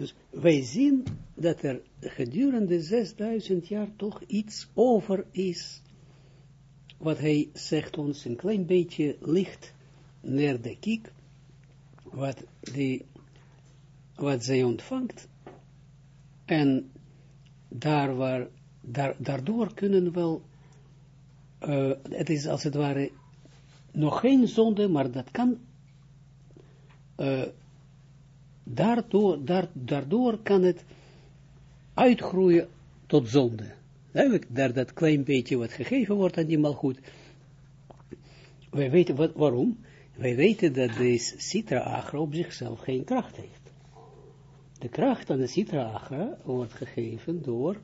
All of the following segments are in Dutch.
Dus wij zien dat er gedurende 6000 jaar toch iets over is, wat hij zegt ons, een klein beetje licht naar de kiek, wat, die, wat zij ontvangt, en daar waar, daar, daardoor kunnen wel, uh, het is als het ware nog geen zonde, maar dat kan, uh, daardoor, kan het uitgroeien tot zonde. Daar dat klein beetje wat gegeven wordt aan die malgoed. Wij weten wat, waarom. Wij weten dat deze Sitra Agra op zichzelf geen kracht heeft. De kracht aan de Sitra Agra wordt gegeven door,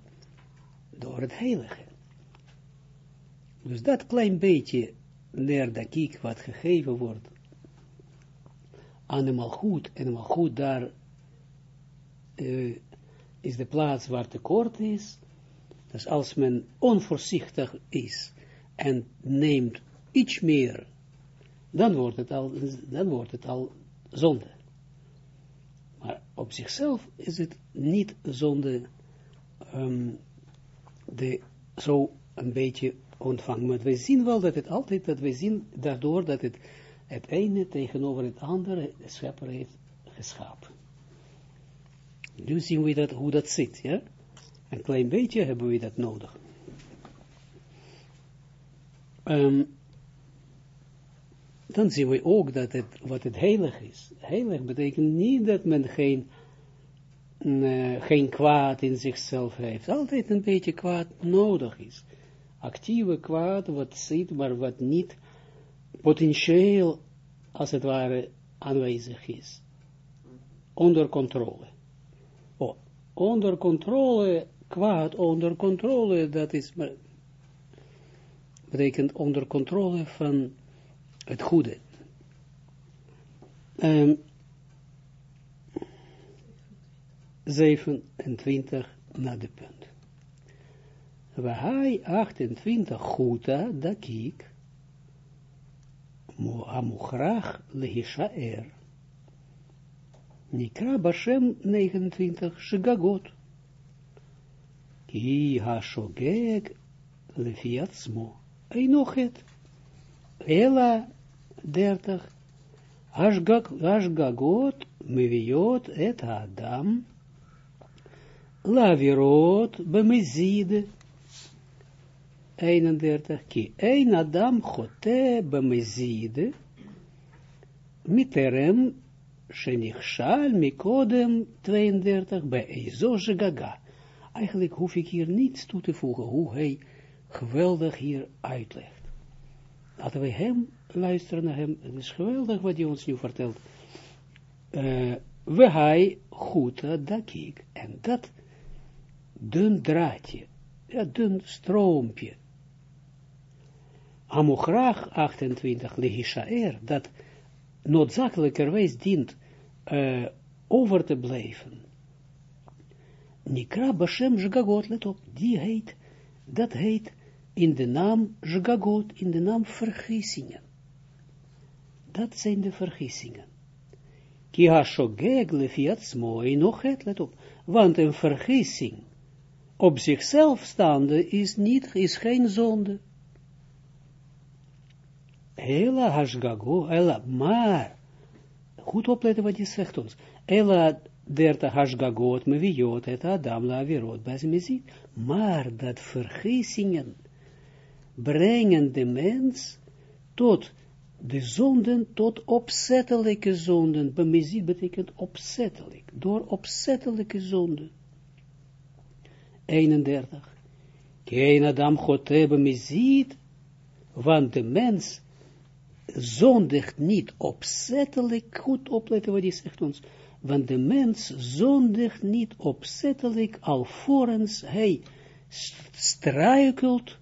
door het heilige. Dus dat klein beetje kiek wat gegeven wordt aan de malgoed, en de malgoed daar uh, is de plaats waar tekort is, dus als men onvoorzichtig is en neemt iets meer, dan wordt het al, dan wordt het al zonde. Maar op zichzelf is het niet zonde um, de, zo een beetje ontvangen. Maar we zien wel dat het altijd, dat we zien daardoor dat het het ene tegenover het andere de schepper heeft geschapen. Nu zien we dat, hoe dat zit, ja. Een klein beetje hebben we dat nodig. Um, dan zien we ook dat het, wat het heilig is. Heilig betekent niet dat men geen, uh, geen kwaad in zichzelf heeft. Altijd een beetje kwaad nodig is. Actieve kwaad, wat zit, maar wat niet potentieel, als het ware, aanwezig is. Onder controle. Oh, onder controle, kwaad onder controle, dat is, betekent onder controle van het goede. Um, 27 naar de punt. Wahai 28 Guta Dakik Amuchrach Lehishaer Nikra Bashem 29 Shigagot Ki Hashogeg Lefiatsmo Einochet Ela 30 Ashgagot Meviot et Adam Lavirot Bemezide 31, ki een Adam chote bemezide, miterem shenichshal mikodem 32, bij Ezo gaga. Eigenlijk hoef ik hier niets toe te voegen, hoe hij geweldig hier uitlegt. Laten we hem luisteren naar hem. Het is geweldig wat hij ons nu vertelt. Uh, we hij goed dakik. En dat dun draadje, ja, dun stroompje, Amochrach 28, Lehishaer, dat noodzakelijkerwijs dient uh, over te blijven. Nikra Bashem Zgagot, let op, die heet, dat heet in de naam Zgagot, in de naam vergissingen. Dat zijn de vergissingen. Ki hashogeg lefiatsmo nog het, let op, want een vergissing op zichzelf staande is niet, is geen zonde. Ela hashgago, ela, maar, goed opletten wat je zegt ons. Ela derta hashgagot meviot het adam la avirot ziet. Maar dat vergissingen brengen de mens tot de zonden, tot opzettelijke zonden. Bemezit betekent opzettelijk, door opzettelijke zonden. 31. Geen adam gote bemezit, want de mens zondigt niet opzettelijk, goed opletten wat hij zegt ons, want de mens zondigt niet opzettelijk, alvorens hij struikelt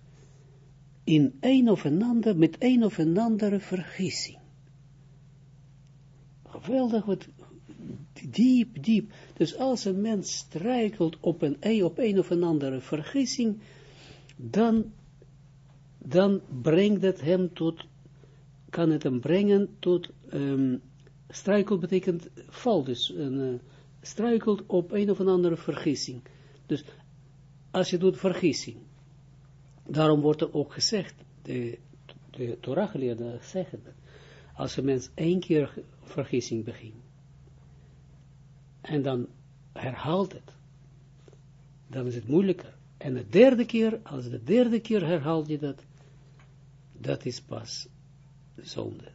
in een of een met een of een andere vergissing. Geweldig, wat diep, diep. Dus als een mens struikelt op een, op een of een andere vergissing, dan, dan brengt het hem tot kan het hem brengen tot, um, betekent val, dus een, struikelt op een of andere vergissing. Dus als je doet vergissing, daarom wordt er ook gezegd, de, de Torah geleerden zeggen dat, als een mens één keer vergissing begint, en dan herhaalt het, dan is het moeilijker. En de derde keer, als de derde keer herhaalt je dat, dat is pas zonde.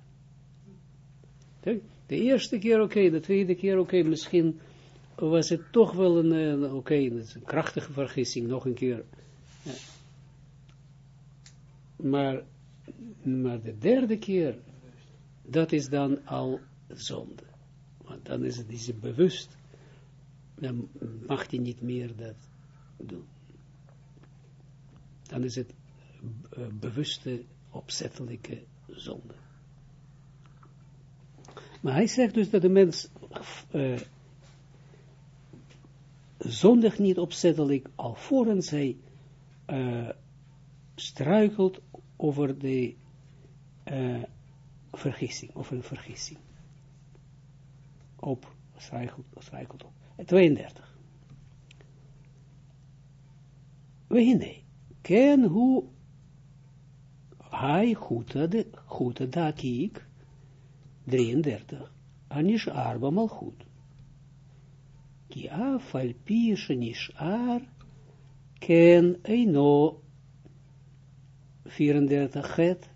De eerste keer oké, de tweede keer oké, misschien was het toch wel een, oké, een krachtige vergissing, nog een keer. Maar, maar de derde keer, dat is dan al zonde. Want dan is het is bewust. Dan mag hij niet meer dat doen. Dan is het eh, bewuste, opzettelijke zonde. Maar hij zegt dus dat de mens uh, zondig niet opzettelijk, alvorens hij uh, struikelt over de uh, vergissing, over een vergissing. Op, struikelt, struikelt op. 32. We ken hoe hij goed da kiek, 33. Anish arba malchut. Ki af al pi ar ken eino 34 het.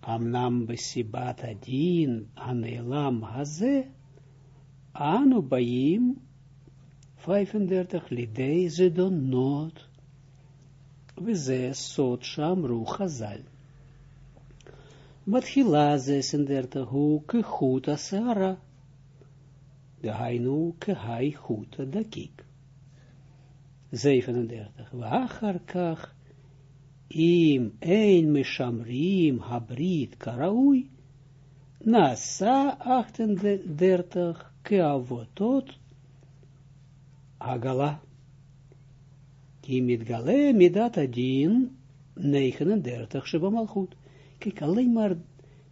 Amnam besibat adin anelam haze anu baim 35 lidei ze sot shamru chazal. Matchila 36, hoe kechuta sara. De hainu kehai chuta dakik. 37, wachar kach, im ein meshamrim habrit karaui, nasa 38, keavotot, agala. Kimit gale midat adin, 39, shebamalchut. Kijk, alleen maar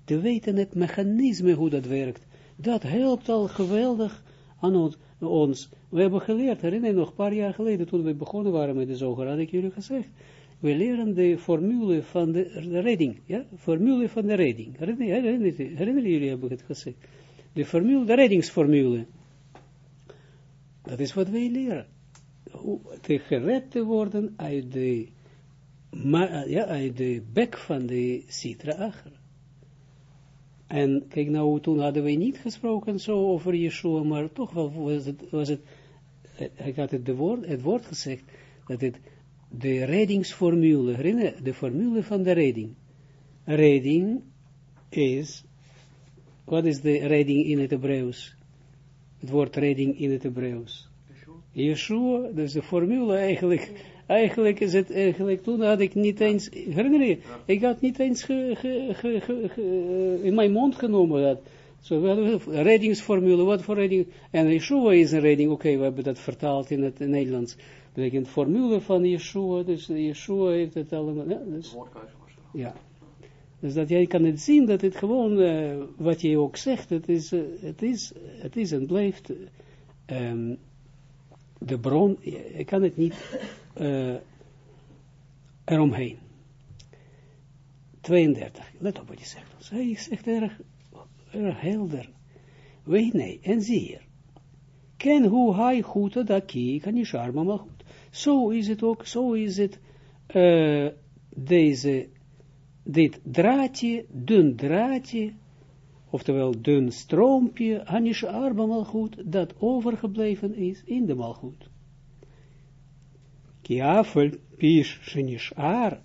te weten het mechanisme hoe dat werkt, dat helpt al geweldig aan ons. We hebben geleerd, herinner je nog een paar jaar geleden, toen we begonnen waren met de zoger, had ik jullie gezegd, we leren de formule van de, redding, ja, formule van de redding. Herinner, herinner, herinner jullie, hebben het gezegd. De formule, de reddingsformule. Dat is wat wij leren. Te gered te worden uit de eh, ja, uit de bek van de Sitra Acher. En kijk nou, toen hadden we niet gesproken zo over Yeshua, maar toch wel was het, was het eh, ik had het, de woord, het woord gezegd, dat het de reddingsformule, herinner, de formule van de redding. Redding is, wat is de redding in het Hebreeuws? Het woord redding in het Hebreeuws. Yeshua, dus de formule eigenlijk Eigenlijk is het, eigenlijk toen had ik niet eens, herinner je, ik had niet eens ge, ge, ge, in mijn mond genomen dat. Zo, so, reddingsformule, wat voor redding, en Yeshua is een redding, oké, okay, we hebben dat vertaald in het Nederlands. Dat betekent formule van Yeshua, dus Yeshua heeft het allemaal, ja, dus, ja. Dus dat jij kan het zien, dat het gewoon, uh, wat je ook zegt, het is, uh, het is, het is en blijft, um, de bron, ik kan het niet uh, eromheen. 32, let op wat je zegt. Hij zegt erg, helder. Weet nee, en zie hier. Ken hoe hij goed dat ki, kan je charme maar goed. Zo is het ook, zo is het, uh, deze, dit draadje, dun draadje, oftewel dun stroompje, Hanish Arba Malchut, dat overgebleven is in de Malchut. Kiafel pish shenish ar,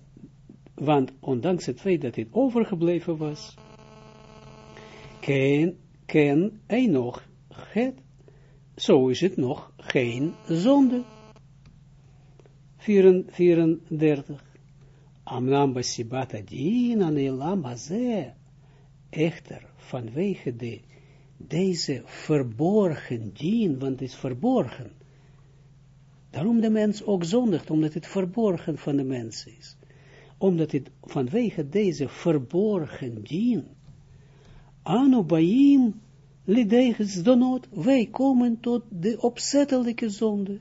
want ondanks het feit dat het overgebleven was, ken, ken hij nog het, zo is het nog geen zonde. 34. Amnam basibata din an elam echter vanwege de, deze verborgen dien, want het is verborgen. Daarom de mens ook zondigt, omdat het verborgen van de mens is. Omdat het vanwege deze verborgen dien, Anu Baim lidegens donot, wij komen tot de opzettelijke zonde.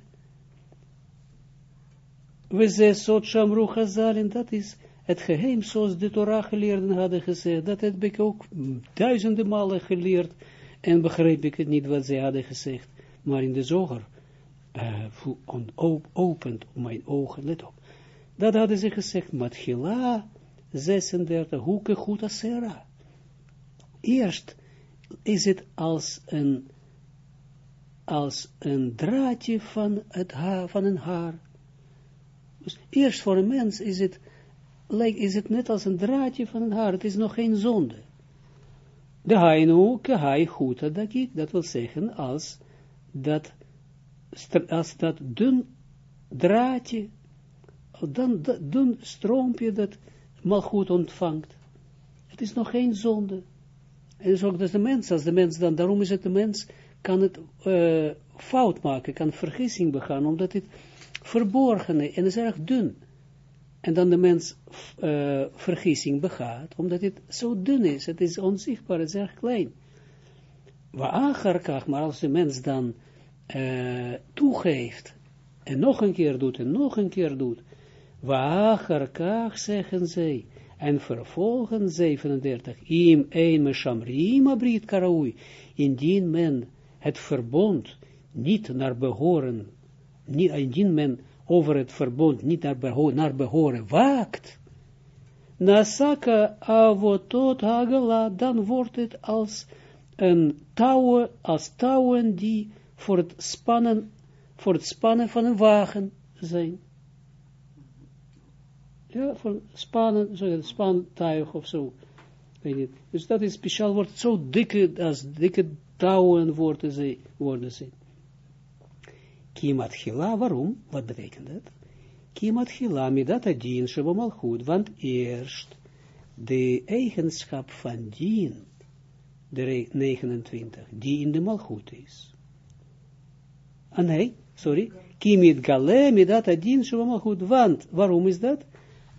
We zeggen, sot shamru chazalin, dat is het geheim zoals de Torah geleerden hadden gezegd, dat heb ik ook duizenden malen geleerd, en begreep ik het niet wat zij hadden gezegd, maar in de zoger, uh, opent mijn ogen, let op, dat hadden ze gezegd, Matchila 36, hoeken goed asera. Eerst is het als een, als een draadje van, het haar, van een haar. Dus eerst voor een mens is het, like, is het net als een draadje van een haar, het is nog geen zonde. De hainu, kehai goed, dat wil zeggen als dat, als dat dun draadje, dan dun stroompje dat goed ontvangt. Het is nog geen zonde. En dus ook dat de mens, als de mens dan, daarom is het de mens, kan het uh, fout maken, kan vergissing begaan, omdat het verborgen is en is erg dun. En dan de mens uh, vergissing begaat, omdat het zo dun is, het is onzichtbaar, het is erg klein. Waar maar als de mens dan uh, toegeeft, en nog een keer doet, en nog een keer doet, waar zeggen zij, en vervolgen 37, im een meshamrim abrit indien men het verbond niet naar behoren, niet, indien men over het verbond niet naar, behoren, naar behoren waakt, nasaka avotot hagala, dan wordt het als een touwen, als touwen die voor het spannen, voor het spannen van een wagen zijn ja, van spannen, zo spantuig of zo. Weet. Dus dat is speciaal woord, zo dikke, als dikke touwen worden ze. Worden ze. Kimat gila, waarom? Wat betekent dat? Kimat gila, midat adien, shabamal goed, want eerst de eigenschap van dien, de 29, die in de malgoed is. Ah nee, sorry, kimit gale, midat adien, shabamal goed, want, waarom is dat?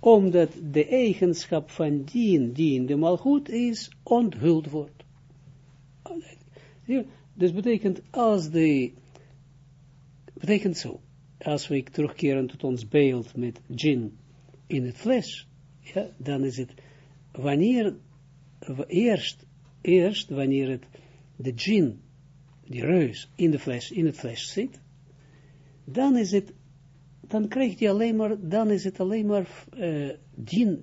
omdat de eigenschap van dien, die in de malgoed is, onthuld wordt. Dus betekent, als de, betekent zo, als we terugkeren tot ons beeld met djinn in het fles, ja, dan is het, wanneer, eerst, eerst wanneer het, de djinn, die reus, in, de fles, in het fles zit, dan is het dan krijgt hij alleen maar, dan is het alleen maar, uh,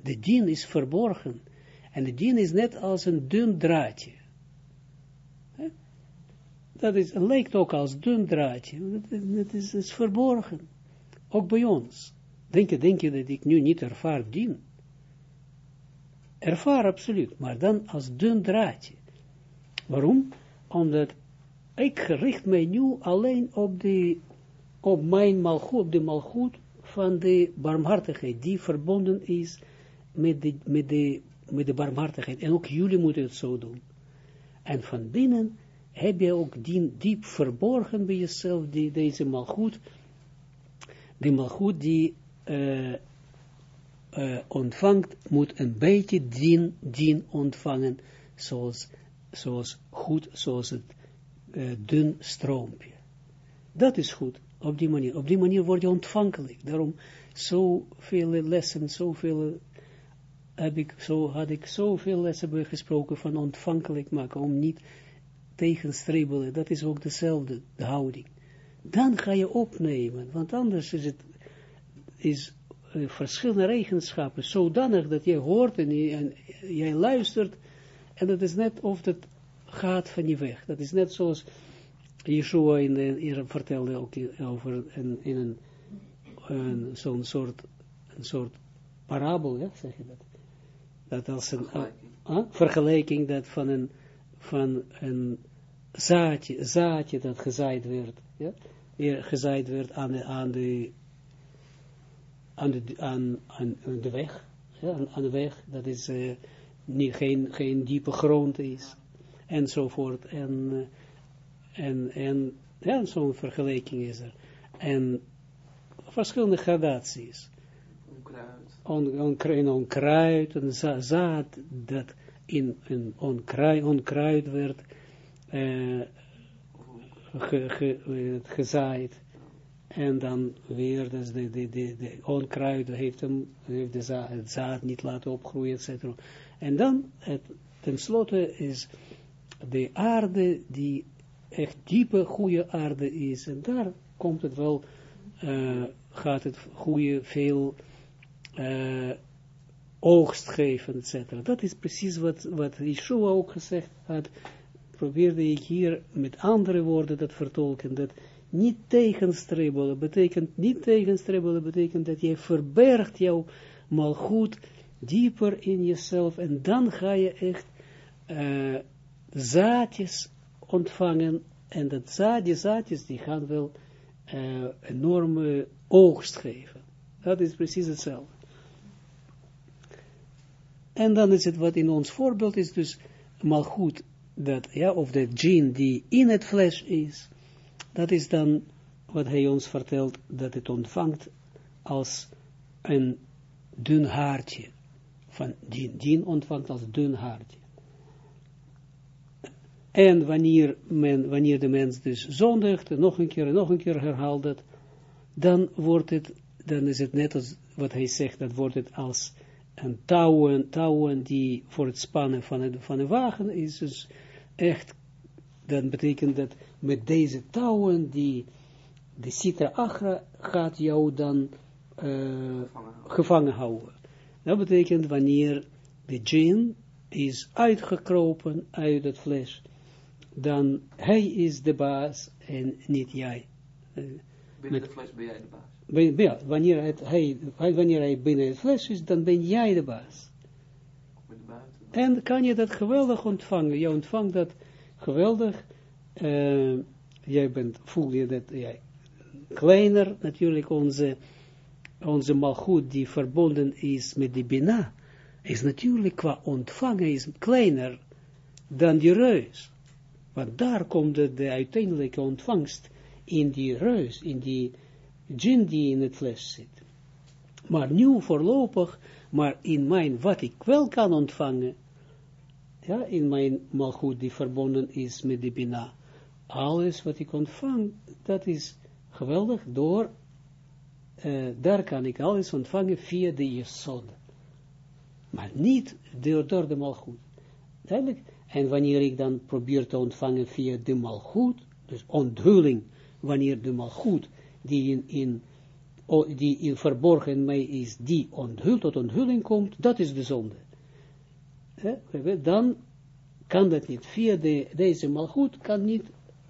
de dien is verborgen. En de dien is net als een dun draadje. Dat is, lijkt ook als dun draadje. Het is, is, verborgen. Ook bij ons. Denk je, denk je dat ik nu niet ervaar dien? Ervaar absoluut, maar dan als dun draadje. Waarom? Omdat ik richt mij nu alleen op de op mijn malgoed, op de malgoed van de barmhartigheid, die verbonden is met de, met de, met de barmhartigheid. En ook jullie moeten het zo doen. En van binnen heb je ook die, diep verborgen bij jezelf, die, deze malgoed, die malgoed die uh, uh, ontvangt, moet een beetje dien, dien ontvangen, zoals, zoals goed, zoals het uh, dun stroompje. Dat is goed op die manier. Op die manier word je ontvankelijk. Daarom zoveel lessen, zoveel heb ik, zo had ik zoveel lessen gesproken van ontvankelijk maken, om niet tegenstribbelen. Dat is ook dezelfde de houding. Dan ga je opnemen, want anders is het, is uh, verschillende eigenschappen zodanig dat je hoort en, je, en jij luistert, en dat is net of dat gaat van je weg. Dat is net zoals Yeshua in de, vertelde ook over een, in een, een zo'n soort, een soort parabel, ja, zeg je dat? Dat als een vergelijking, vergelijking dat van een, van een zaadje, zaadje dat gezaaid werd, ja, gezaaid werd aan de, aan de, aan de, aan, aan de weg, ja, aan, de weg, dat is uh, niet, geen, geen diepe grond is, enzovoort, en uh, en, en ja, zo'n vergelijking is er. En verschillende gradaties. Onkruid. On, onkruid, een za zaad dat in een onkruid, onkruid werd ge, gezaaid. En dan weer, dus de, de, onkruid heeft, hem, heeft de zaad, het zaad niet laten opgroeien, etc. En dan, het, tenslotte is de aarde die echt diepe, goede aarde is. En daar komt het wel, uh, gaat het goede, veel uh, oogst geven, etc. Dat is precies wat, wat Yeshua ook gezegd had. Probeerde ik hier met andere woorden dat vertolken, dat niet tegenstribbelen betekent, niet tegenstribbelen betekent dat je verbergt jou mal goed dieper in jezelf en dan ga je echt uh, zaadjes ontvangen en dat zaad, zaadjes die gaan wel uh, enorme oogst geven. Dat is precies hetzelfde. En dan is het wat in ons voorbeeld is dus mal goed dat, ja, of de gene die in het vlees is, dat is dan wat hij ons vertelt, dat het ontvangt als een dun haartje. Van dien ontvangt als dun haartje. En wanneer, men, wanneer de mens dus zondigt, nog een keer en nog een keer herhaalt dat, dan wordt het, dan is het net als wat hij zegt, dat wordt het als een touwen, touwen die voor het spannen van, het, van een wagen is dus echt, dan betekent dat met deze touwen, die de Sitra Achra gaat jou dan uh, gevangen houden. Dat betekent wanneer de djinn is uitgekropen uit het vlees, dan hij is de baas en niet jij. Uh, binnen het vlees ben jij de baas. Ja, wanneer, het, hij, wanneer hij binnen het vlees is, dan ben jij de baas. En kan je dat geweldig ontvangen. Je ontvangt dat geweldig. Uh, jij bent, voel je dat jij kleiner, natuurlijk onze, onze malgoed die verbonden is met die bina, is natuurlijk qua ontvangen is kleiner dan die reus. Want daar komt de, de uiteindelijke ontvangst in die reus, in die djinn die in het vlees zit. Maar nu voorlopig, maar in mijn, wat ik wel kan ontvangen, ja, in mijn malgoed die verbonden is met de bina, alles wat ik ontvang, dat is geweldig, door, uh, daar kan ik alles ontvangen via de jesod. Maar niet door, door de malgoed. Duidelijk? En wanneer ik dan probeer te ontvangen via de malgoed, dus onthulling, wanneer de malgoed, die in, in, die in verborgen mij is, die onthult, tot onthulling komt, dat is de zonde. Dan kan dat niet. Via de, deze malgoed kan niet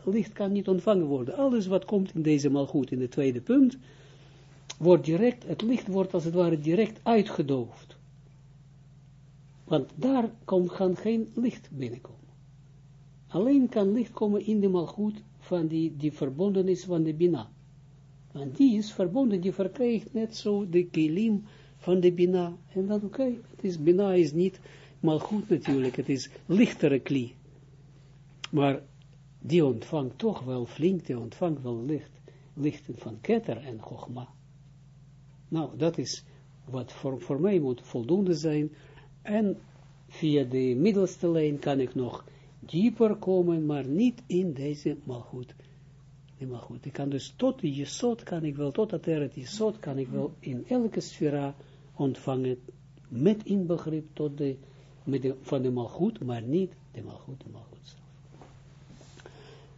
licht kan niet ontvangen worden. Alles wat komt in deze malgoed, in de tweede punt, wordt direct, het licht wordt als het ware direct uitgedoofd. Want daar kan, kan geen licht binnenkomen. Alleen kan licht komen in de malgoed van die, die verbonden is van de Bina. Want die is verbonden, die verkrijgt net zo de kilim van de Bina. En dan oké, is Bina is niet malgoed natuurlijk, het is lichtere kli. Maar die ontvangt toch wel flink, die ontvangt wel licht, lichten van ketter en chogma. Nou, dat is wat voor, voor mij moet voldoende zijn. En via de middelste lijn kan ik nog dieper komen, maar niet in deze malgoed. Maar goed, ik kan dus tot de jesot kan ik wel, tot dat er het kan ik wel in elke sfera ontvangen, met inbegrip tot de, met de, van de malgoed, maar niet de malgoed, de malgoed.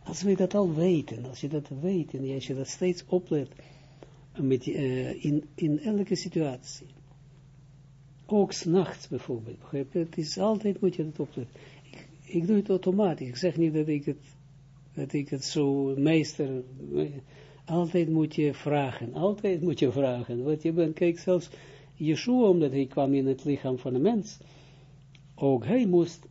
Als we dat al weten, als je dat weet en als je dat steeds oplet met, uh, in, in elke situatie, ook s'nachts bijvoorbeeld, begrijp je, het is altijd moet je dat opletten. Ik, ik doe het automatisch, ik zeg niet dat ik het, dat ik het zo meester, altijd moet je vragen, altijd moet je vragen, wat je bent, kijk zelfs Yeshua, omdat hij kwam in het lichaam van de mens, ook hij moest,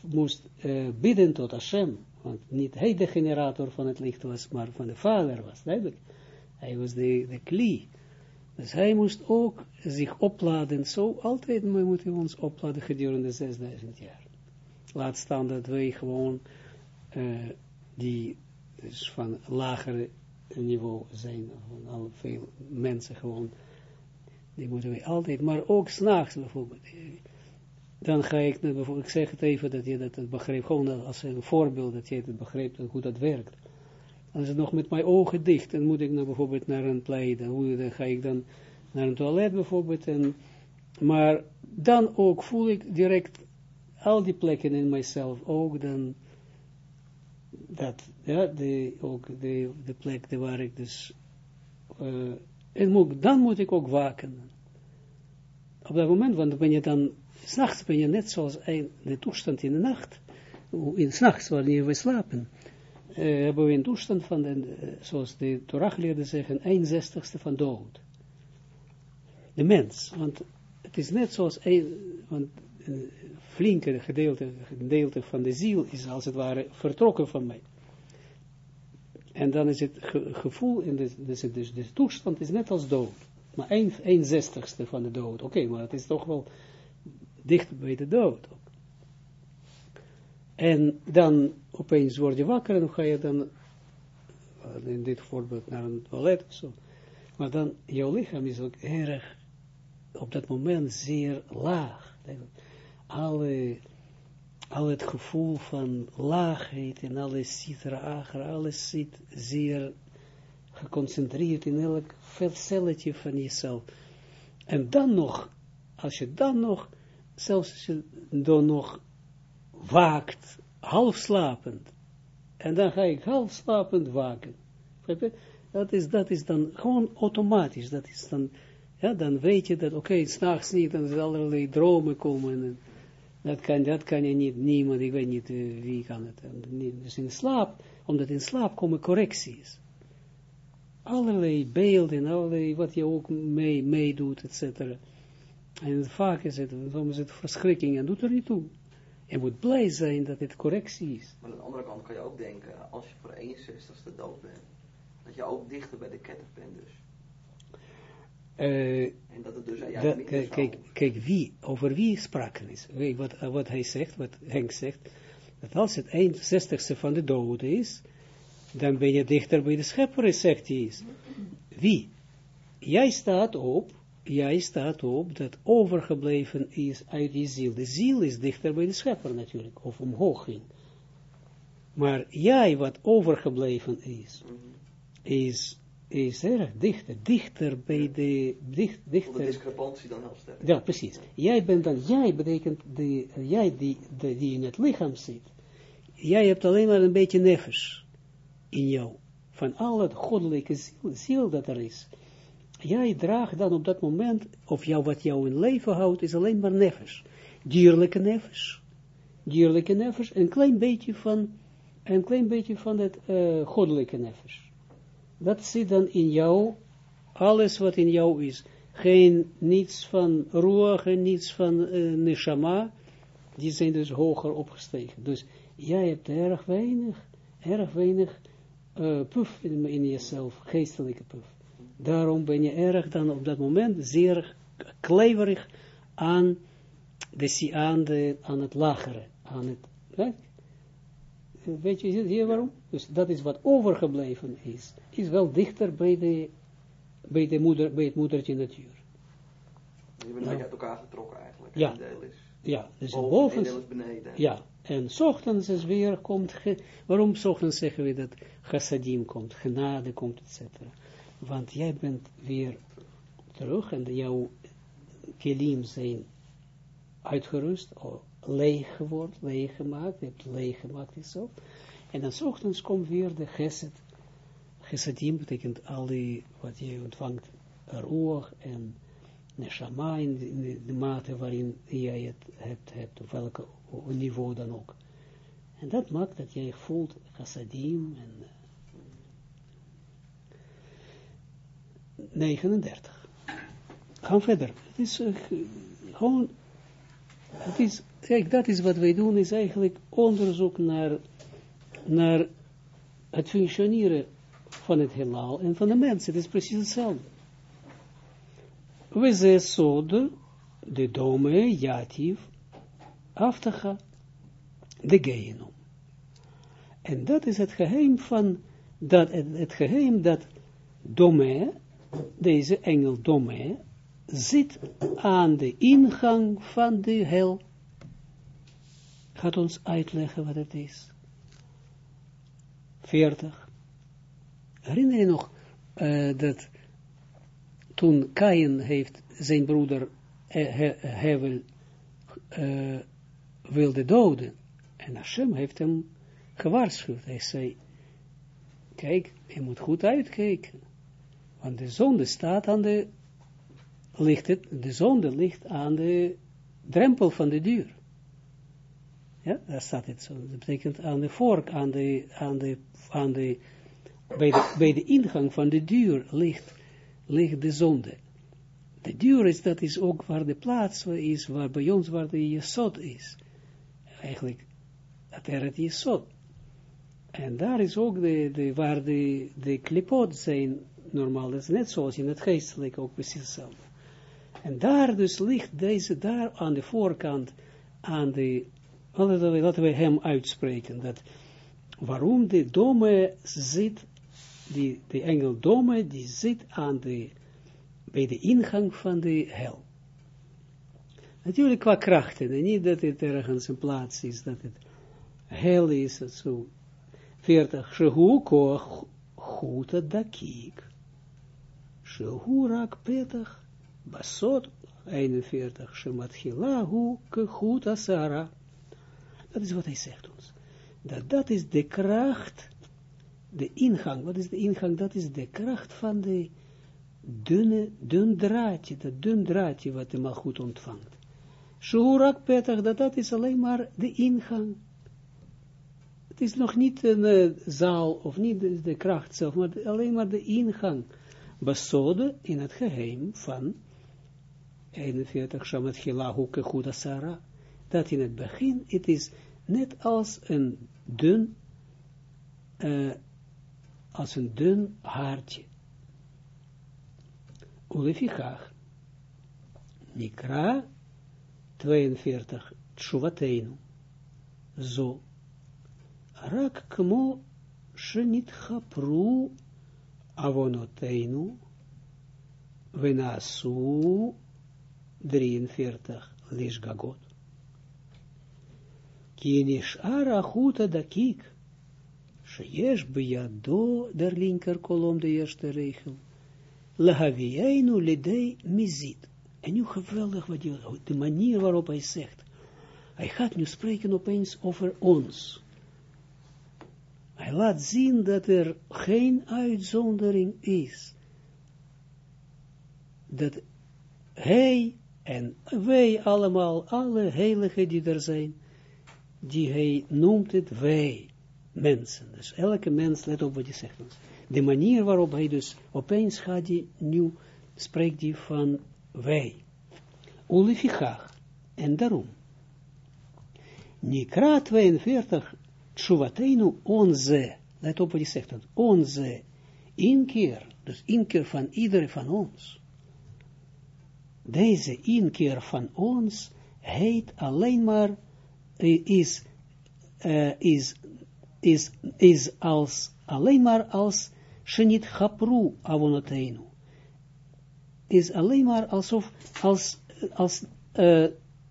moest uh, bidden tot Hashem, want niet hij de generator van het licht was, maar van de vader was, duidelijk. Hij was de, de kli. Dus hij moest ook zich opladen, zo altijd we moeten ons opladen gedurende 6000 jaar. Laat staan dat wij gewoon, uh, die dus van lagere niveau zijn, van al veel mensen gewoon, die moeten wij altijd, maar ook s'nachts bijvoorbeeld, dan ga ik, bijvoorbeeld, ik zeg het even dat je dat begreep, gewoon als een voorbeeld dat je het begreep hoe dat werkt. Dan is het nog met mijn ogen dicht, dan moet ik nou bijvoorbeeld naar een play, dan, dan ga ik dan naar een toilet bijvoorbeeld, en, maar dan ook voel ik direct al die plekken in mijzelf, ook dan, dat, ja, de, ook de, de plek waar ik dus, uh, en moet, dan moet ik ook waken. Op dat moment, want ben je dan, s'nachts ben je net zoals een, de toestand in de nacht, in s'nachts wanneer we slapen, uh, hebben we een toestand van, de, uh, zoals de Torah leerde zeggen, een zestigste van dood. De mens, want het is net zoals een, want flinke gedeelte, gedeelte van de ziel is als het ware vertrokken van mij. En dan is het gevoel, in de, dus, dus de toestand is net als dood. Maar een, een zestigste van de dood. Oké, maar het is toch wel dicht bij de dood. En dan opeens word je wakker en ga je dan, in dit voorbeeld, naar een toilet of zo. Maar dan, jouw lichaam is ook erg, op dat moment zeer laag. Alle al het gevoel van laagheid en alles zit erachter, alles zit zeer geconcentreerd in elk celletje van jezelf. En dan nog, als je dan nog, zelfs als je dan nog waakt, half slapend, en dan ga ik half slapend waken. Dat is, dat is dan gewoon automatisch, dat is dan, ja, dan weet je dat, oké, okay, s'nachts niet, dan er allerlei dromen komen, en, dat kan, dat kan je niet, niemand, ik weet niet uh, wie kan het. Dus in slaap, omdat in slaap komen correcties. Allerlei beelden, allerlei, wat je ook mee, meedoet, et cetera. En vaak is het, soms is het verschrikking en doet er niet toe. Je moet blij zijn dat het correctie is. Maar aan de andere kant kan je ook denken, als je voor 61ste dood bent, dat je ook dichter bij de ketter bent dus. Uh, en dat het dus dat, kijk, kijk, kijk, wie, over wie sprake is. Weet wat, wat hij zegt, wat Henk zegt, dat als het 61ste van de dood is, dan ben je dichter bij de schepper, zegt hij. Wie? Jij staat op, jij staat op dat overgebleven is uit die ziel. De ziel is dichter bij de schepper natuurlijk, of omhoog ging. Maar jij wat overgebleven is, is is erg dichter, dichter bij de, dicht, dichter. de discrepantie dan heel sterk. Ja, precies. Jij bent dan, jij betekent, de, jij die, de, die in het lichaam zit, jij hebt alleen maar een beetje nefes in jou, van al het goddelijke ziel, ziel dat er is. Jij draagt dan op dat moment, of jou, wat jou in leven houdt, is alleen maar nefes. Dierlijke nefes. Dierlijke nefes, een klein beetje van, een klein beetje van het uh, goddelijke nefes dat zit dan in jou, alles wat in jou is. Geen, niets van ruach en niets van uh, neshama, die zijn dus hoger opgestegen. Dus jij hebt erg weinig, erg weinig uh, puf in, in jezelf, geestelijke puf. Daarom ben je erg dan op dat moment zeer kleverig aan, de, aan, aan het lagere, aan het? Weet je hier waarom? Dus dat is wat overgebleven is, is wel dichter bij, de, bij, de moeder, bij het moedertje natuur. Je bent nou, uit elkaar getrokken eigenlijk. Ja, deel is ja dus boven, deel is beneden. Ja, en s ochtends is weer komt, waarom s ochtends zeggen we dat chassadim komt, genade komt, etc. Want jij bent weer terug en jouw kelim zijn uitgerust, leeg geworden, leeg gemaakt, je hebt leeg gemaakt en zo. En dan ochtends komt weer de geset. Gesetim betekent al die, wat je ontvangt, roer en neshama in de, mate waarin jij het hebt, op welk niveau dan ook. En dat maakt dat jij voelt chassadim en uh, 39. Gaan verder. Het is uh, gewoon, het is Kijk, dat is wat wij doen, is eigenlijk onderzoek naar, naar het functioneren van het heelal en van de mensen. Het is precies hetzelfde. We zijn sode, de dome, jativ, aftacha, de gehenom. En dat is het geheim van, dat, het geheim dat dome, deze engel dome, zit aan de ingang van de hel gaat ons uitleggen wat het is. 40. Herinner je nog uh, dat toen Kain heeft zijn broeder Hevel uh, wilde doden, en Hashem heeft hem gewaarschuwd. Hij zei, kijk, je moet goed uitkijken, want de zonde staat aan de, ligt het, de zonde ligt aan de drempel van de deur. Ja, daar staat het zo. Dat betekent aan de vork, aan de, aan de, aan de, bij de, bij de ingang van de deur ligt, ligt de zonde. De deur is, dat is ook waar de plaats is, waar bij ons, waar de jesot is. Eigenlijk, het er het jesot. En daar is ook de, de, waar de, de klipot zijn normaal. Dat is net zoals in het geestelijk ook precies hetzelfde. En daar dus ligt deze, daar aan de voorkant, aan de, laten we, hem uitspreken, dat waarom de dome zit, die, de engel dome, die zit aan de, bij de ingang van de hel. Natuurlijk qua krachten, en niet dat het ergens een plaats is, dat het hel is, zo 40, Shehu koch chuta dakik, Shehu rak Basot 41, Shematchila hu kechut asara. Dat is wat hij zegt ons. Dat dat is de kracht, de ingang. Wat is de ingang? Dat is de kracht van de dunne, dun draadje, dat dun draadje wat de malgoed ontvangt. Shurak petach, dat dat is alleen maar de ingang. Het is nog niet een uh, zaal, of niet de, kracht zelf, maar alleen maar de ingang. Besode in het geheim van 41, Shamat Hilahu Kechuda Sarah, dat in het begin, het is net als een dun, uh, als een dun haartje. Ulefichach, Nikra 42, Tshuvateinu, zo, rak kmo shenit chapru avonoteinu, venasu 43, Lishgagot. Ki nishara chuta dakik, sheyesh biyado, der linker kolom, de eerste regel, lehavienu lidei mizit. En nu geweldig wat je, de manier waarop hij zegt. Hij gaat nu spreken opeens over ons. Hij laat zien dat er geen uitzondering is. Dat hij en wij allemaal, alle heiligen die zijn, die hij noemt het wij, mensen. Dus elke mens, let op wat hij zegt. De manier waarop hij dus, opeens gaat hij nu, spreekt hij van wij. Ulifichach. En daarom. Nikra 42, Tshuvateinu onze, let op wat hij zegt, onze inkeer, dus inkeer van iedereen van ons deze inkeer van ons heet alleen maar, is, uh, is, is, is als, alleen maar als shenit chapru avonateinu. Is alleen maar alsof, als, als, uh,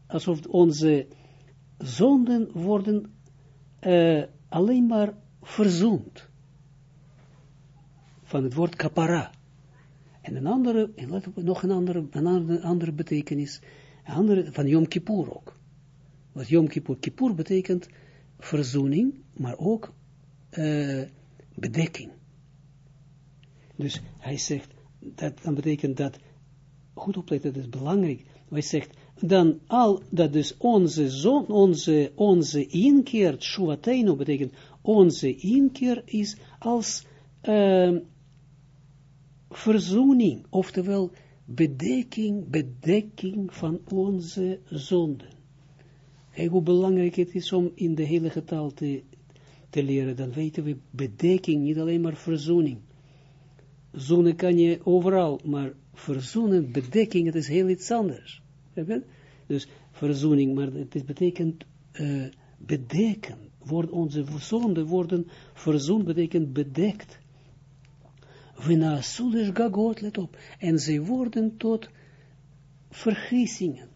alsof onze zonden worden uh, alleen maar verzoend. Van het woord kapara. En een andere, en nog een andere, een andere, andere betekenis, andere, van Yom Kippur ook. Wat Yom Kippur, betekent verzoening, maar ook uh, bedekking. Dus hij zegt, dat dan betekent dat, goed opletten, dat is belangrijk. Hij zegt, dan al, dat dus onze zon, onze, onze inkeer, Shuvateinu betekent, onze inkeer is als, uh, verzoening, oftewel bedekking, bedekking van onze zonden. Kijk hoe belangrijk het is om in de heilige taal te, leren, dan weten we bedekking, niet alleen maar verzoening. Zoenen kan je overal, maar verzoenen, bedekking, het is heel iets anders. Dus verzoening, maar het betekent uh, bedekken. Word, onze zonden worden verzoend, betekent bedekt. Vina sulish gagot, let op. En zij worden tot vergissingen.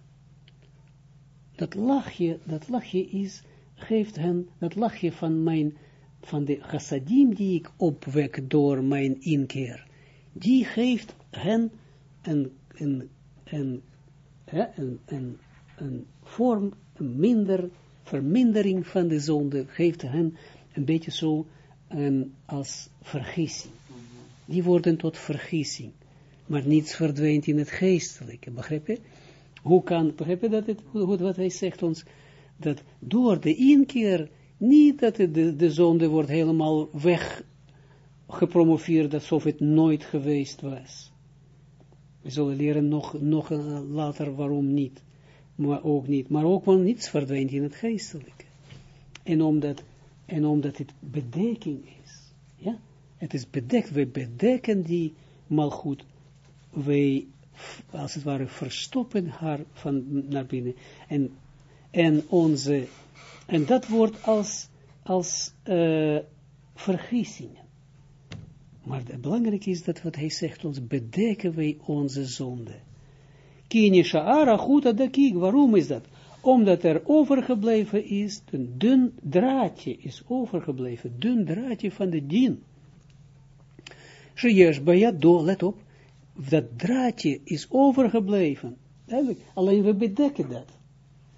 Dat lachje, dat lachje is geeft hen, dat lachje van mijn, van de chassadim die ik opwek door mijn inkeer, die geeft hen een, een, een, een, een, een vorm, een minder, vermindering van de zonde, geeft hen een beetje zo um, als vergissing. Die worden tot vergissing. Maar niets verdwijnt in het geestelijke. Begrijp je? Hoe kan, begrijp je dat het, wat hij zegt ons, dat door de inkeer, niet dat de, de zonde wordt helemaal weggepromoveerd, alsof het nooit geweest was. We zullen leren nog, nog later waarom niet. Maar ook niet. Maar ook wel niets verdwijnt in het geestelijke. En omdat, en omdat het bedekking is. Ja? Het is bedekt. We bedekken die malgoed. Wij, als het ware, verstoppen haar van naar binnen. En, en onze, en dat wordt als, als uh, vergissingen. Maar het belangrijk is dat wat hij zegt ons, bedekken wij onze zonde. Kini sha'ara goed kiek. Waarom is dat? Omdat er overgebleven is, een dun draadje is overgebleven, dun draadje van de dien. Sheyesh do, let op, dat draadje is overgebleven. Alleen we bedekken dat.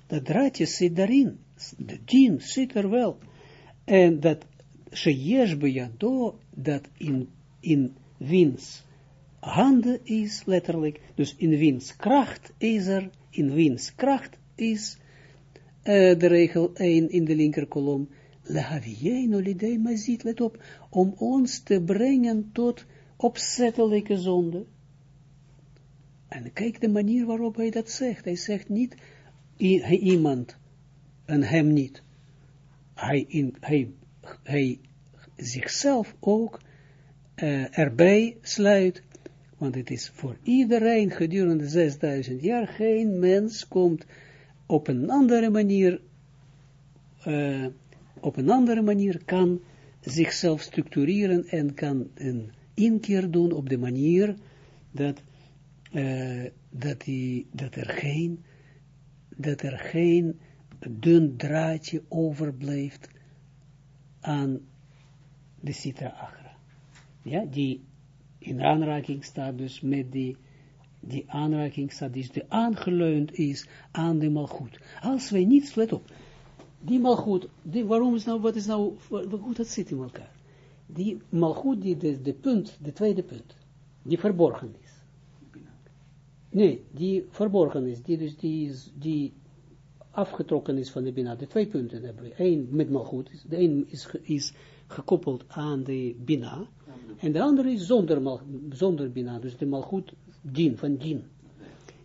Dat draadje zit daarin. De dien zit er wel. En dat Sheyesh do, dat in in wiens handen is, letterlijk, dus in wiens kracht is er, in wiens kracht is uh, de regel 1 in de linkerkolom, lehavienu lidei mazit, let op, om ons te brengen tot opzettelijke zonde. En kijk de manier waarop hij dat zegt. Hij zegt niet iemand en hem niet. Hij, in, hij, hij zichzelf ook uh, erbij sluit, want het is voor iedereen gedurende 6000 jaar, geen mens komt op een andere manier, uh, op een andere manier kan zichzelf structureren en kan een inkeer doen op de manier dat, uh, dat, dat er geen, dat er geen dun draadje overblijft aan de Sitra Achra ja, die in aanraking staat, dus met die, die aanraking staat, dus die aangeleund is aan de malgoed. Als wij niet, let op, die malgoed, die, waarom is nou, wat is nou, hoe dat zit in elkaar? Die malgoed, die de, de punt, de tweede punt, die verborgen is. Nee, die verborgen is, die dus die, is, die afgetrokken is van de Bina. De twee punten hebben we. Eén met malgoed, de een is, is gekoppeld aan de Bina, en de andere is zonder, mal, zonder bina, dus de malgoed din, van din.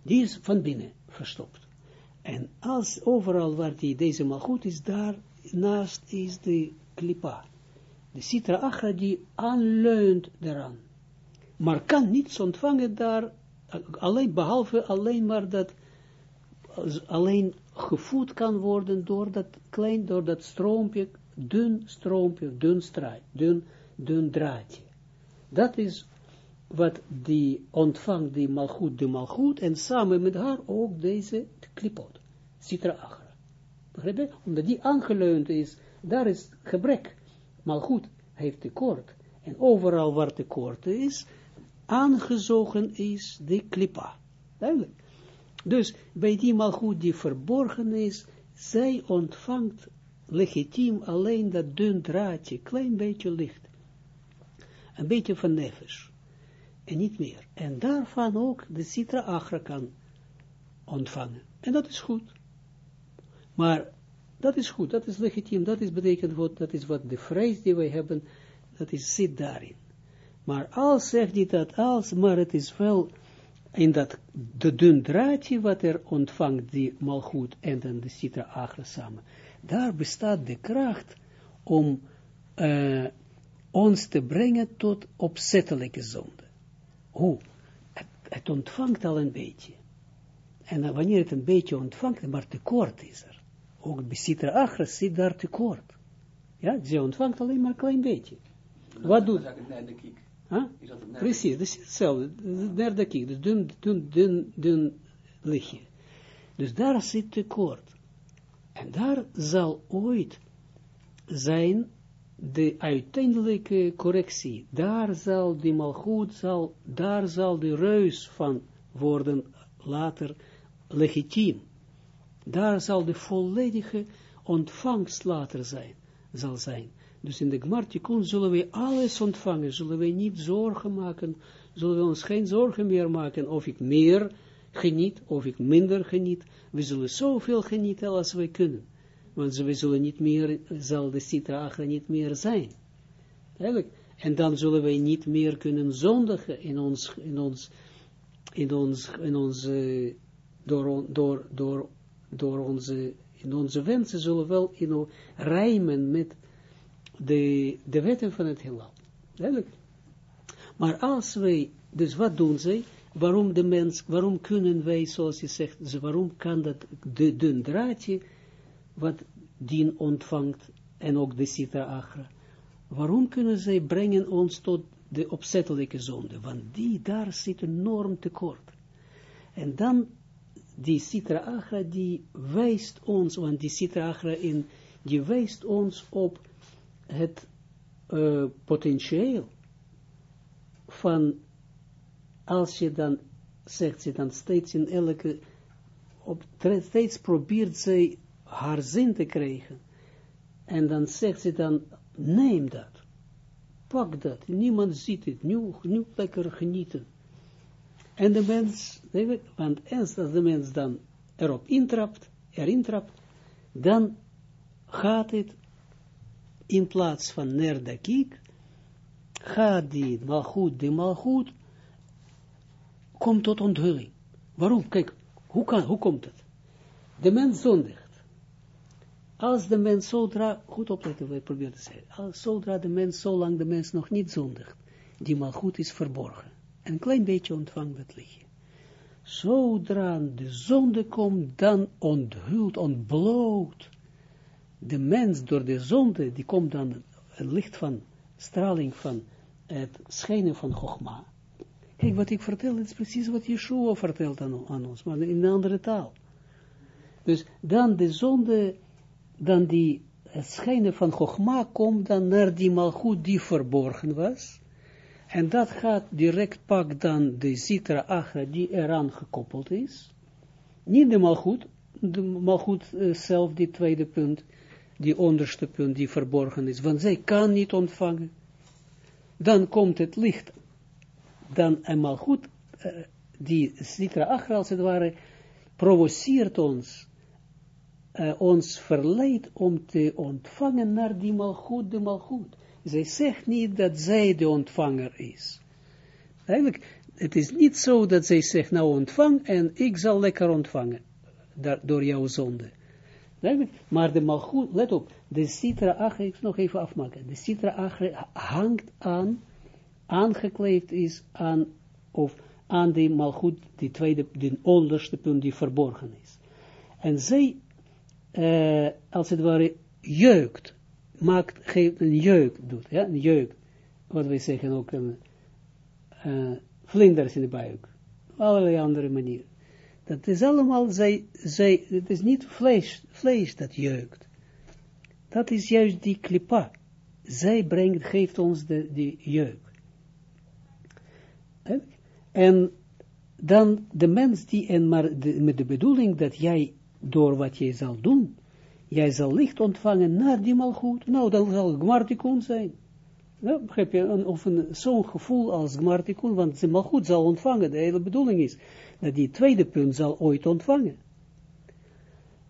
Die is van binnen verstopt. En als overal waar die, deze malgoed is, daar naast is de klipa. De citra achra die aanleunt daaraan. Maar kan niets ontvangen daar, alleen, behalve alleen maar dat, alleen gevoed kan worden door dat klein, door dat stroompje, dun stroompje, dun straat, dun, dun draadje. Dat is wat die ontvangt, die malgoed, de malgoed, en samen met haar ook deze klipot, citra achra. Begrijp? Omdat die aangeleund is, daar is gebrek. Malgoed heeft tekort. En overal waar tekort is, aangezogen is de klipa. Duidelijk. Dus bij die malgoed die verborgen is, zij ontvangt legitiem alleen dat dun draadje, klein beetje licht een beetje van nefesh. En niet meer. En daarvan ook de citra kan ontvangen. En dat is goed. Maar dat is goed, dat is legitiem, dat is betekent wat, dat is wat de vrees die wij hebben, dat is, zit daarin. Maar als zegt hij dat als, maar het is wel in dat de dun draadje wat er ontvangt, die malgoed en dan de citra achra samen, daar bestaat de kracht om uh, ons te brengen tot opzettelijke zonde. Hoe? Het, het ontvangt al een beetje. En wanneer het een beetje ontvangt, maar tekort is er. Ook bij Sitra Achra zit daar tekort. Ja, ze ontvangt alleen maar een klein beetje. Wat doet... Huh? Precies, dat is hetzelfde. Derde kiek, dus dun, dun, dun, dun lichtje. Dus daar zit tekort. En daar zal ooit zijn de uiteindelijke correctie. Daar zal die malgoed, zal, daar zal de reus van worden later legitiem. Daar zal de volledige ontvangst later zijn, zal zijn. Dus in de Gmartikun zullen we alles ontvangen, zullen we niet zorgen maken, zullen we ons geen zorgen meer maken of ik meer geniet, of ik minder geniet. We zullen zoveel genieten als we kunnen. Want we zullen niet meer, zal de Achra niet meer zijn. Eigenlijk. En dan zullen wij niet meer kunnen zondigen in ons, in ons, in ons, in onze, door, door, door, door onze, in onze wensen zullen wel in rijmen met de, de wetten van het heelal. Duidelijk. Maar als wij, dus wat doen zij? Waarom de mens, waarom kunnen wij, zoals je zegt, dus waarom kan dat de dun draadje, wat dien ontvangt, en ook de Sita Achra, waarom kunnen zij brengen ons tot de opzettelijke zonde? Want die, daar zit enorm tekort. En dan, die Sitra Achra, die wijst ons, want die Sitra Achra in, die wijst ons op het uh, potentieel van, als je dan, zegt ze dan steeds in elke, op, steeds probeert zij haar zin te krijgen. En dan zegt ze dan, neem dat. Pak dat. Niemand ziet het. Nu, nu lekker genieten. En de mens, want eens als de mens dan erop intrapt, erin trapt, dan gaat het in plaats van nerdakik, gaat die malgoed, die malgoed, komt tot onthulling. Waarom? Kijk, hoe, kan, hoe komt het? De mens zondigt. Als de mens zodra, goed opletten wat ik probeer te zeggen, als zodra de mens, zolang de mens nog niet zondigt, die malgoed is verborgen. Een klein beetje ontvangt het lichtje. Zodra de zonde komt, dan onthult, ontbloot de mens door de zonde, die komt dan een licht van, straling van het schijnen van Chogma. Kijk, wat ik vertel, het is precies wat Yeshua vertelt aan, ons, maar in een andere taal. Dus dan de zonde, dan die het schijnen van Chogma komt dan naar die malgoed die verborgen was. En dat gaat direct pak dan de Zitra Achra die eraan gekoppeld is. Niet de malgoed, de malgoed uh, zelf, die tweede punt, die onderste punt die verborgen is, want zij kan niet ontvangen. Dan komt het licht, dan eenmaal goed, uh, die Sitra Achra als het ware, provoceert ons, uh, ons verleidt om te ontvangen naar die malgoed, de malgoed. Zij zegt niet dat zij de ontvanger is. Eigenlijk, het is niet zo dat zij zegt, nou ontvang en ik zal lekker ontvangen, door jouw zonde. Maar de malgoed, let op, de citra achre, ik nog even afmaken, de citra achre hangt aan, aangekleefd is aan, of aan de malgoed, die tweede, de onderste punt die verborgen is. En zij, uh, als het ware, jeukt, maakt, geeft een jeuk, doet, ja, een jeuk, wat wij zeggen ook, een, uh, vlinders in de buik, allerlei andere manieren. Dat is allemaal, zij, zij, het is niet vlees, vlees dat jeukt. Dat is juist die klipa. Zij brengt, geeft ons de, die jeuk. En dan de mens die, en maar de, met de bedoeling dat jij, door wat jij zal doen, jij zal licht ontvangen naar die malgoed, nou dan zal Gmartikun zijn. Nou, heb je een, of een, zo'n gevoel als Gmartikun, want ze malgoed zal ontvangen, de hele bedoeling is, dat die tweede punt zal ooit ontvangen.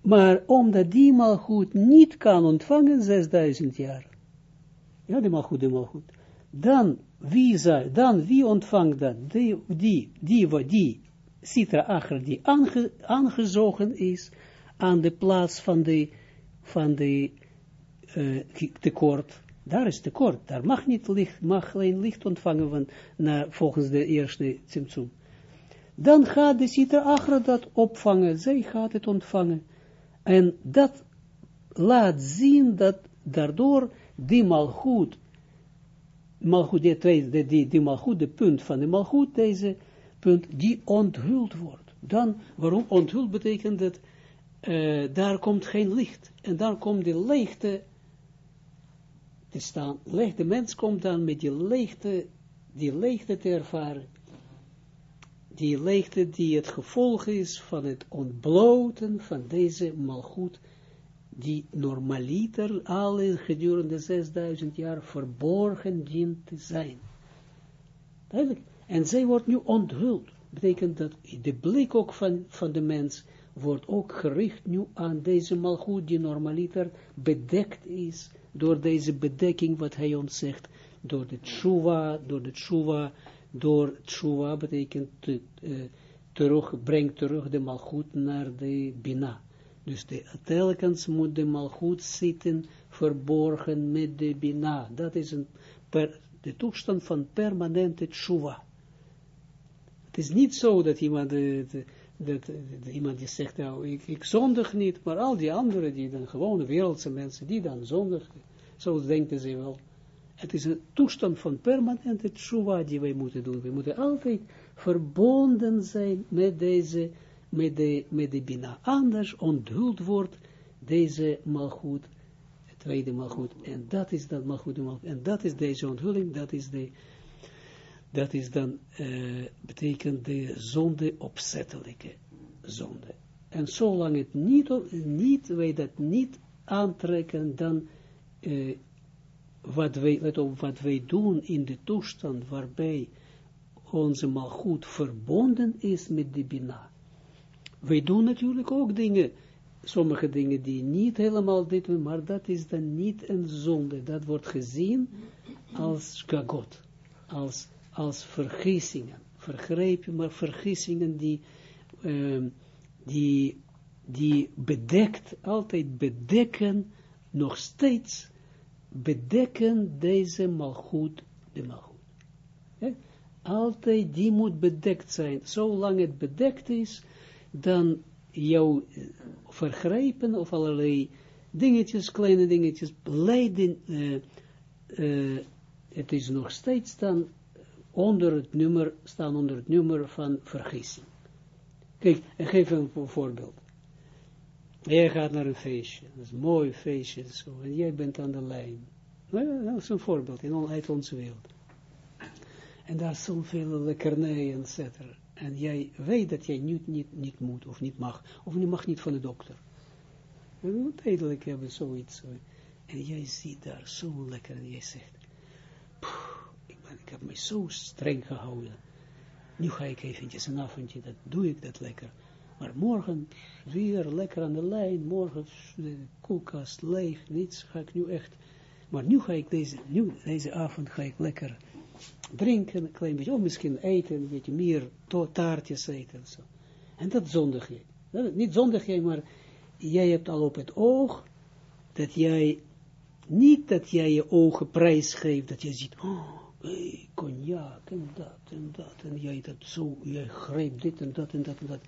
Maar omdat die malgoed niet kan ontvangen, 6000 jaar, ja, die malgoed, die malgoed, dan wie, zal, dan wie ontvangt dat? Die, die, die, die, die Sitra Acher, die aange, aangezogen is aan de plaats van de, van de uh, tekort. Daar is tekort, daar mag niet licht, mag alleen licht ontvangen van, naar, volgens de eerste symptoom dan gaat de Sita Achra dat opvangen, zij gaat het ontvangen. En dat laat zien dat daardoor die malgoed, malgoed, die, die, die, die malgoed, de punt van de malgoed, deze punt, die onthuld wordt. Dan, waarom onthuld betekent dat uh, daar komt geen licht. En daar komt de leegte te staan. De mens komt dan met die leegte, die leegte te ervaren. Die leegte die het gevolg is van het ontbloten van deze malgoed, die normaliter alle gedurende 6000 jaar verborgen dient te zijn. En zij wordt nu onthuld. Betekent dat de blik ook van, van de mens wordt ook gericht nu aan deze malgoed die normaliter bedekt is door deze bedekking wat hij ons zegt, door de tshuva, door de tshuva, door tshuva betekent te, uh, terug, brengt terug de malgoed naar de bina. Dus de, telkens moet de malgoed zitten verborgen met de bina. Dat is een per, de toestand van permanente tshuva. Het is niet zo dat iemand, dat, iemand die zegt, nou, ik, ik zondig niet, maar al die anderen, die dan gewone wereldse mensen, die dan zondigen, zo denken ze wel. Het is een toestand van permanente tshuva die wij moeten doen. We moeten altijd verbonden zijn met deze, met de, met de bina. Anders onthuld wordt deze malgoed, het tweede malgoed, en dat is dat malgoed, en dat is deze onthulling, dat is de, dat is dan, uh, betekent de zonde opzettelijke zonde. En zolang het niet, niet, wij dat niet aantrekken, dan uh, wat, wij, let op, wat wij doen in de toestand waarbij onze malgoed verbonden is met de Bina. Wij doen natuurlijk ook dingen, sommige dingen die niet helemaal dit doen, maar dat is dan niet een zonde. Dat wordt gezien als gagot, als, als vergissingen, vergrepen, maar vergissingen die, uh, die, die bedekt, altijd bedekken, nog steeds bedekken deze malgoed, de malgoed. Altijd die moet bedekt zijn. Zolang het bedekt is, dan jouw eh, vergrijpen of allerlei dingetjes, kleine dingetjes, leiden, uh, uh, het is nog steeds dan onder het nummer, staan onder het nummer van vergissing. Kijk, ik geef een voorbeeld. Jij gaat naar een feestje, dat is een mooi feestje, zo, en jij bent aan de lijn. Nou, dat is een voorbeeld in uit onze wereld. En daar is zoveel lekkernijen, et En jij weet dat jij niet, niet, niet moet, of niet mag, of je mag niet van de dokter. Moeten tijdelijk hebben zoiets. En jij ziet daar zo lekker, en jij zegt, ik, ben, ik heb me zo streng gehouden. Nu ga ik eventjes een avondje, dat doe ik dat lekker. Maar morgen weer lekker aan de lijn, morgen de koelkast leeg, niets, ga ik nu echt. Maar nu ga ik deze, nu, deze avond ga ik lekker drinken, een klein beetje, of misschien eten, een beetje meer taartjes eten en zo. En dat zondig je. niet zondig je, maar jij hebt al op het oog, dat jij, niet dat jij je ogen prijs geeft, dat je ziet, oh, hey, cognac en dat en dat, en jij dat zo, jij grijpt dit en dat en dat en dat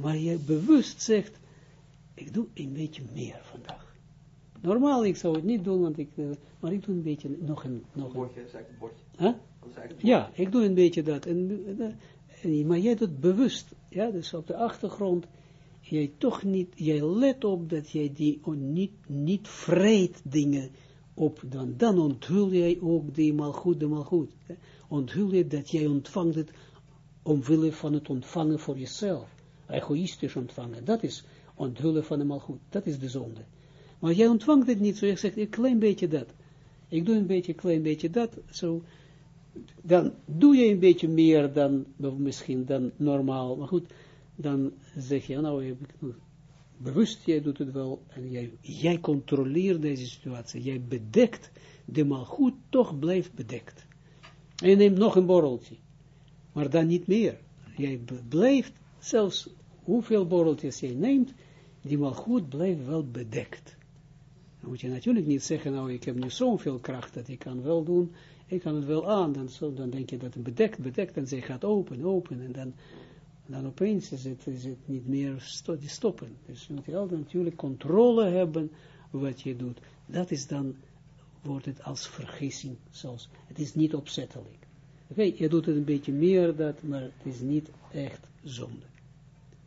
maar je bewust zegt, ik doe een beetje meer vandaag. Normaal, ik zou het niet doen, want ik, uh, maar ik doe een beetje, nog een... Nog een bordje, is een bordje. Huh? Ja, ik doe een beetje dat. En, en, maar jij doet bewust, ja, dus op de achtergrond, jij toch niet, jij let op dat jij die niet, niet vreet dingen op, dan, dan onthul jij ook die malgoed, de malgoed. Onthul je dat jij ontvangt het omwille van het ontvangen voor jezelf egoïstisch ontvangen. Dat is onthullen van hem al goed. Dat is de zonde. Maar jij ontvangt het niet zo. Je zegt, een klein beetje dat. Ik doe een beetje, klein beetje dat. Zo. Dan doe je een beetje meer dan, misschien dan normaal. Maar goed, dan zeg je, nou, bewust, jij doet het wel. En jij, jij controleert deze situatie. Jij bedekt de malgoed, toch blijft bedekt. En je neemt nog een borreltje. Maar dan niet meer. Jij blijft zelfs hoeveel borreltjes je neemt, die wel goed blijft wel bedekt. Dan moet je natuurlijk niet zeggen, nou ik heb nu zoveel kracht dat ik kan wel doen, ik kan het wel aan, dan denk je dat het bedekt, bedekt, en zij gaat open, open, en dan, dan opeens is het, is het niet meer sto stoppen. Dus je moet altijd natuurlijk controle hebben wat je doet. Dat is dan, wordt het als vergissing, zoals, het is niet opzettelijk. Oké, je doet het een beetje meer, dat, maar het is niet echt zonde.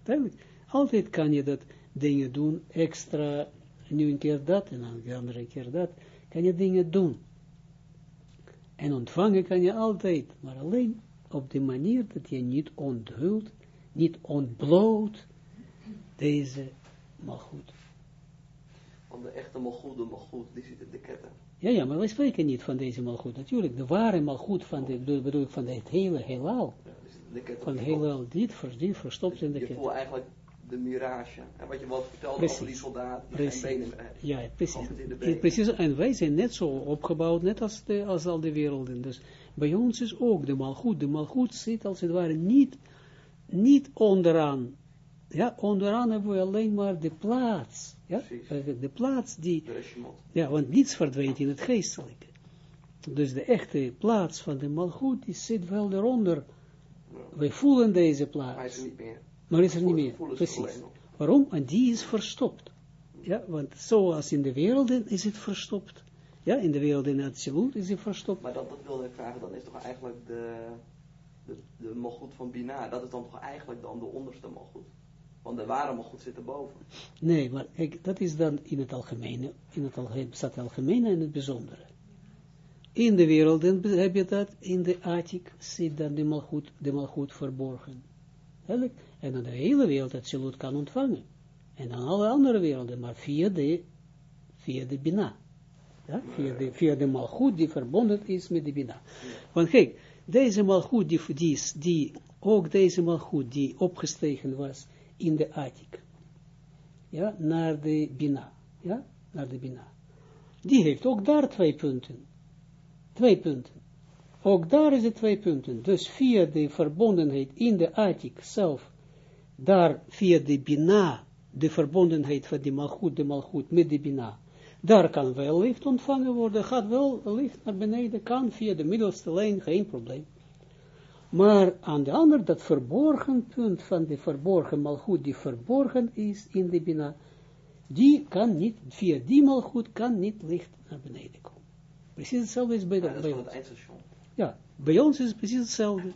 Duidelijk. Altijd kan je dat dingen doen, extra, nu een keer dat, en dan de andere keer dat, kan je dingen doen. En ontvangen kan je altijd, maar alleen op de manier dat je niet onthult, niet ontbloot deze malgoed. Want de echte malgoed, de malgoed, die zit in de ketten. Ja, ja, maar wij spreken niet van deze malgoed. Natuurlijk, de ware malgoed van de, de- bedoel ik van het hele heelal. Ja, Van heelal, dit, vers- die verstopt in de Je keten. voelt eigenlijk de mirage. En wat je wat vertelde Precies. over die soldaat die Precies. geen benen. Ja, precies. Benen. precies. En wij zijn net zo opgebouwd, net als, de, als al de werelden. Dus bij ons is ook de malgoed. De malgoed zit als het ware niet, niet onderaan. Ja, onderaan hebben we alleen maar de plaats. Ja, Precies. Eh, de plaats die, De ja, want niets verdwijnt in het geestelijke. Dus de echte plaats van de malgoed, die zit wel eronder. Wij voelen deze Maar hij is plaats. er niet meer. Maar is er niet meer. Precies. Waarom? Want die is verstopt. Ja, want zoals in de wereld is het verstopt. Ja, in de wereld in het absoluut is het verstopt. Maar dat, dat wilde ik vragen, dan is toch eigenlijk de, de, de van Bina, dat is dan toch eigenlijk dan de onderste malgoed? Want de ware malgoed zit erboven. Nee, maar kijk, dat is dan in het algemene, in het algemene, staat het algemene en het bijzondere. In de wereld heb je dat, in de attic zit dan de malgoed, de malgoed verborgen. Duidelijk? En dan de hele wereld absoluut kan ontvangen. En dan alle andere werelden, maar via de, via Bina. Ja? Via, de, via malgoed die verbonden is met de Bina. Want kijk, deze malgoed, die, die, die, ook deze malgoed die opgestegen was in de attic, ja, naar de Bina, ja, naar de Bina. Die heeft ook daar twee punten. Twee punten. Ook daar is het twee punten. Dus via de verbondenheid in de attic zelf, daar via de Bina, de verbondenheid van de malgoed, de malgoed met de Bina, daar kan wel licht ontvangen worden, gaat wel licht naar beneden, kan via de middelste lijn, geen probleem. Maar aan de andere, dat verborgen punt van de verborgen malgoed, die verborgen is in de Bina, die kan niet, via die malgoed kan niet licht naar beneden komen. Precies hetzelfde is bij, de, Ja, dat bij is ons. het. Ja, bij ons is het precies hetzelfde.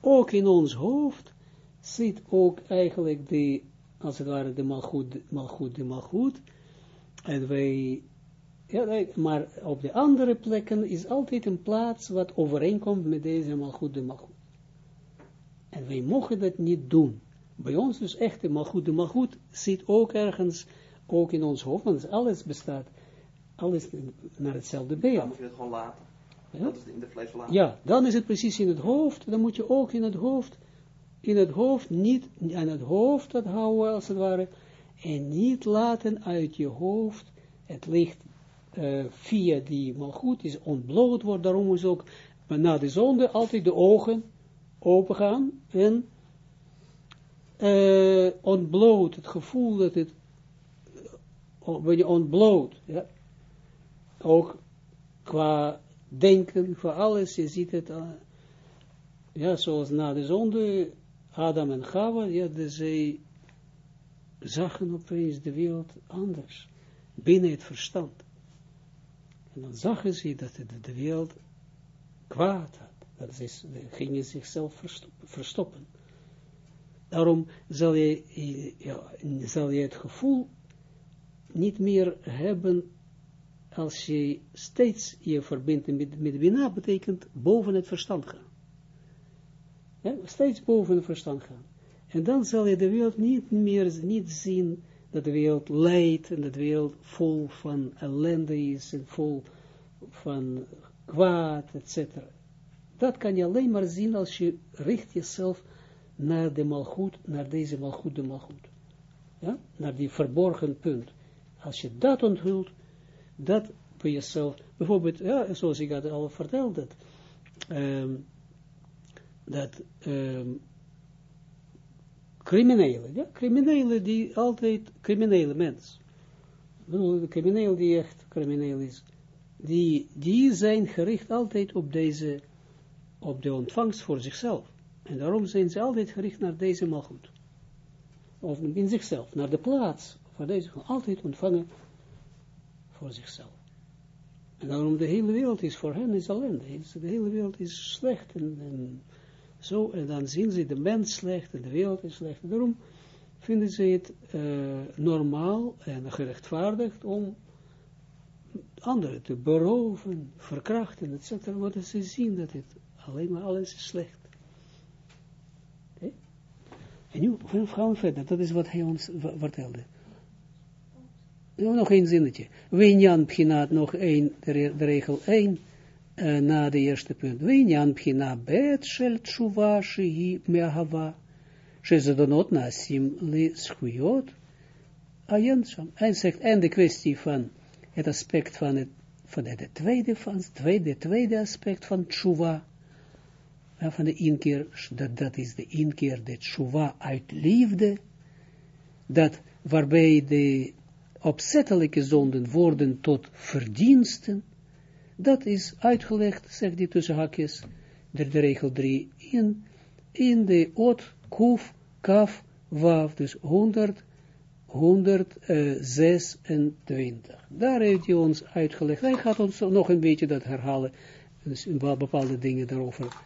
Ook in ons hoofd zit ook eigenlijk de, als het ware, de malgoed, malgoed, de malgoed. En wij, ja, maar op de andere plekken is altijd een plaats wat overeenkomt met deze malgoed, de malgoed. En wij mogen dat niet doen. Bij ons dus echt de malgoed, de malgoed zit ook ergens, ook in ons hoofd, want alles bestaat, alles naar hetzelfde Dan beeld. moet je het gewoon laten. Ja? Dat is in de vlees laten. Ja, dan is het precies in het hoofd. Dan moet je ook in het hoofd, in het hoofd niet, aan het hoofd dat houden als het ware, en niet laten uit je hoofd het licht eh, via die malgoed is ontbloot wordt. Daarom is ook na de zonde altijd de ogen open gaan en eh ontbloot, het gevoel dat het, ben je ontbloot, ja, ook qua denken, voor alles, je ziet het, uh, ja, zoals na de zonde, Adam en Chava, ja, de zij zagen opeens de wereld anders, binnen het verstand. En dan zagen ze dat de, de wereld kwaad had. Dat is, gingen zichzelf verstoppen. Daarom zal je, ja, zal je het gevoel niet meer hebben als je steeds je verbindt met, met Bina, betekent boven het verstand gaan. Ja, steeds boven het verstand gaan. En dan zal je de wereld niet meer niet zien dat de wereld lijdt en dat de wereld vol van ellende is en vol van kwaad, etc. Dat kan je alleen maar zien als je richt jezelf naar de malgoed, naar deze malgoed, de malgoed. Ja? Naar die verborgen punt. Als je dat onthult, dat bij jezelf, bijvoorbeeld, ja, zoals ik had al verteld, dat, um, dat um, criminelen, ja, criminelen die altijd, criminele mens, de crimineel die echt crimineel is, die, die zijn gericht altijd op deze, op de ontvangst voor zichzelf. En daarom zijn ze altijd gericht naar deze malgoed. Of in zichzelf, naar de plaats, voor deze, altijd ontvangen voor zichzelf. En daarom de hele wereld is voor hen is ellende. De hele wereld is slecht en, en zo. En dan zien ze de mens slecht en de wereld is slecht. Daarom vinden ze het uh, normaal en gerechtvaardigd om anderen te beroven, verkrachten, etc. Want ze zien dat het alleen maar alles is slecht. En nu gaan we verder, dat is wat hij ons vertelde. Nog één zinnetje. Winjan Pchinaat, nog één, de, regel 1, uh, na de eerste punt. Winjan Pchinaat bet shel tshuva shehi me'ahava, shezadonot nasim li schuyot, ayensham. En zegt, en de kwestie van het aspect van het, van het tweede, van het tweede, tweede aspect van tshuva, uh, van de inkeer, dat, dat is de inkeer, de tshuva uit liefde, dat waarbij de opzettelijke zonden worden tot verdiensten, dat is uitgelegd, zegt hij tussen hakjes, de, de regel 3, in, in de ot, kuf, kaf, waf, dus 100, 126. Daar heeft hij ons uitgelegd. Hij gaat ons nog een beetje dat herhalen, dus bepaalde dingen daarover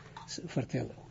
vertellen.